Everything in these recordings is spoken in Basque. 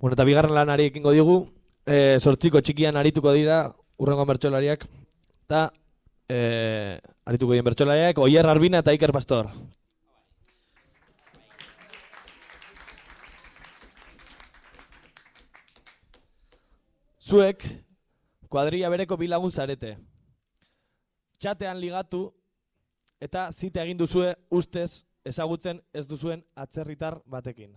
Bueno, eta bigarren lanari ekingo digu, e, sortziko txikian arituko dira urrengo bertsolariak, eta e, arituko dien bertsolariak, Oier Arbina eta Iker Pastor. Zuek, kuadria bereko bilagun zarete. Txatean ligatu, eta zite egin duzue ustez ezagutzen ez duzuen atzerritar batekin.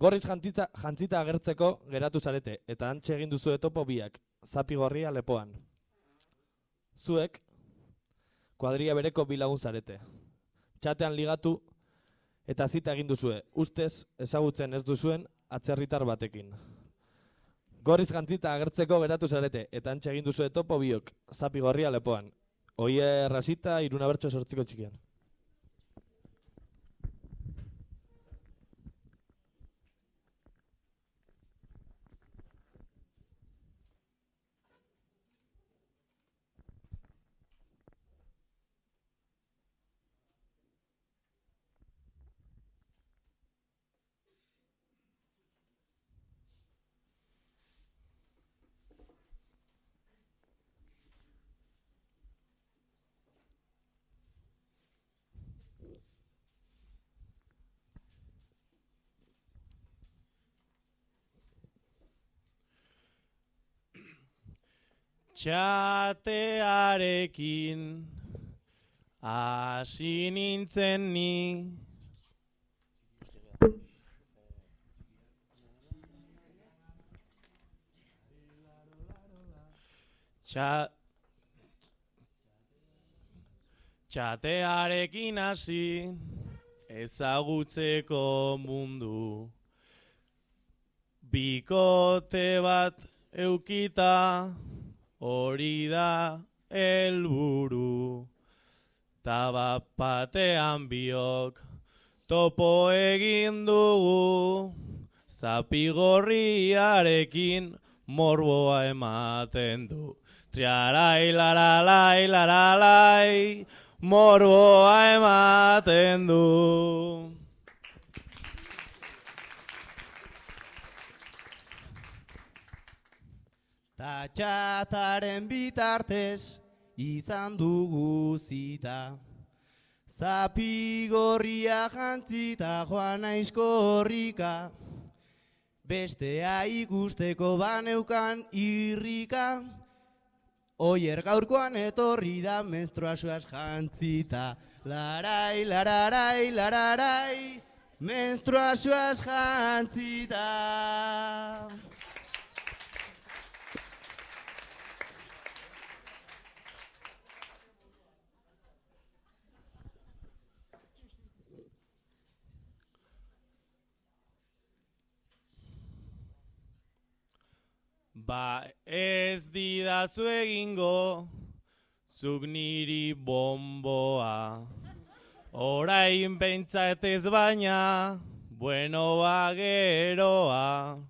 Gorriz jantzita, jantzita agertzeko geratu zarete, eta antxe egin duzu etopo biak, zapi gorria lepoan. Zuek, kuadria bereko bilagun zarete. Txatean ligatu, eta zita egin duzue, ustez ezagutzen ez duzuen atzerritar batekin. Gorriz jantzita agertzeko geratu zarete, eta antxe egin duzu etopo biok, zapi gorria lepoan. Oie rasita, iruna bertso sortziko txikian. Txatearekin hasi nintzen ni. Txa... Txatearekin hasi ezagutzeko mundu. Bikote bat eukita hori da helburu. Taba batean biok topo egin dugu. Zapigorriarekin morboa ematen du. Triarai laralai laralai morboa ematen du Ta txataren bitartez izan dugu zita. Zapigorria jantzita joan aizkorrika. Bestea ikusteko baneukan irrika. Oier gaurkoan etorri da menstruazioaz jantzita. Larai, lararai, lararai, menstruazioaz jantzita. Ba ez didazu egingo, zuk niri bomboa. Orain behintzat ez baina, bueno ba geroa.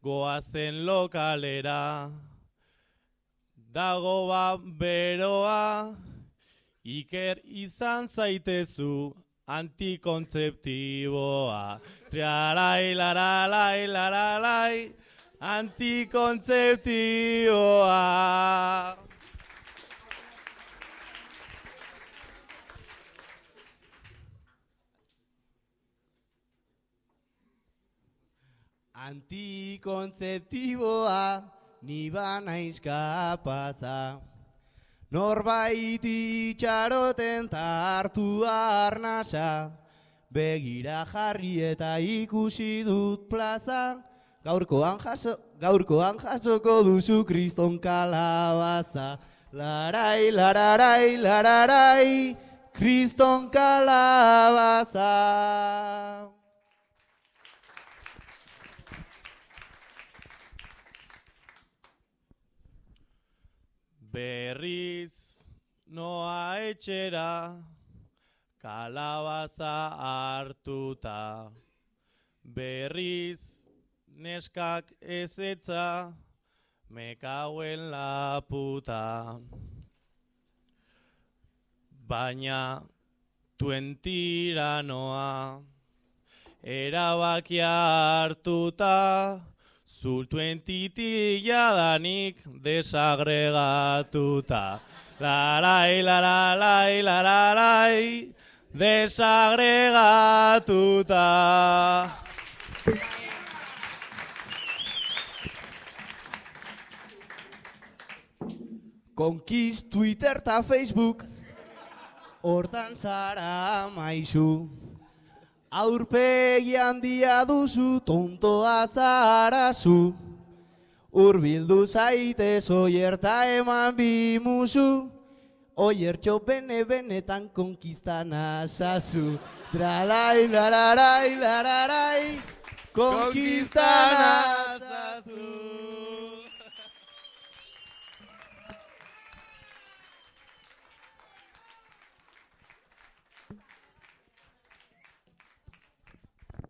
Goazen lokalera, dago ba beroa. Iker izan zaitezu antikontzeptiboa. Triarai, laralai, laralai, antikontzeptioa. Antikontzeptiboa ni banaiz kapaza. Norbait itxaroten tartu arnasa. Begira jarri eta ikusi dut plaza. Gaurkoan jaso, gaurkoan jasoko duzu kriston kalabaza. Larai, lararai, lararai, kriston kalabaza. Berriz noa etxera, kalabaza hartuta. Berriz neskak ezetza, mekauen laputa. Baina tuen tiranoa, Erabakia hartuta, zultuen titila danik desagregatuta. Larai, larai, larai, desagregatuta. Konkist, Twitter eta Facebook. Hortan zara maizu Aurpegi handia duzu Tontoa zara zu Urbildu zaite Oierta eman bimuzu. Oiertxo bene benetan konkistan azazu. Dralai, lararai, lararai Konkistana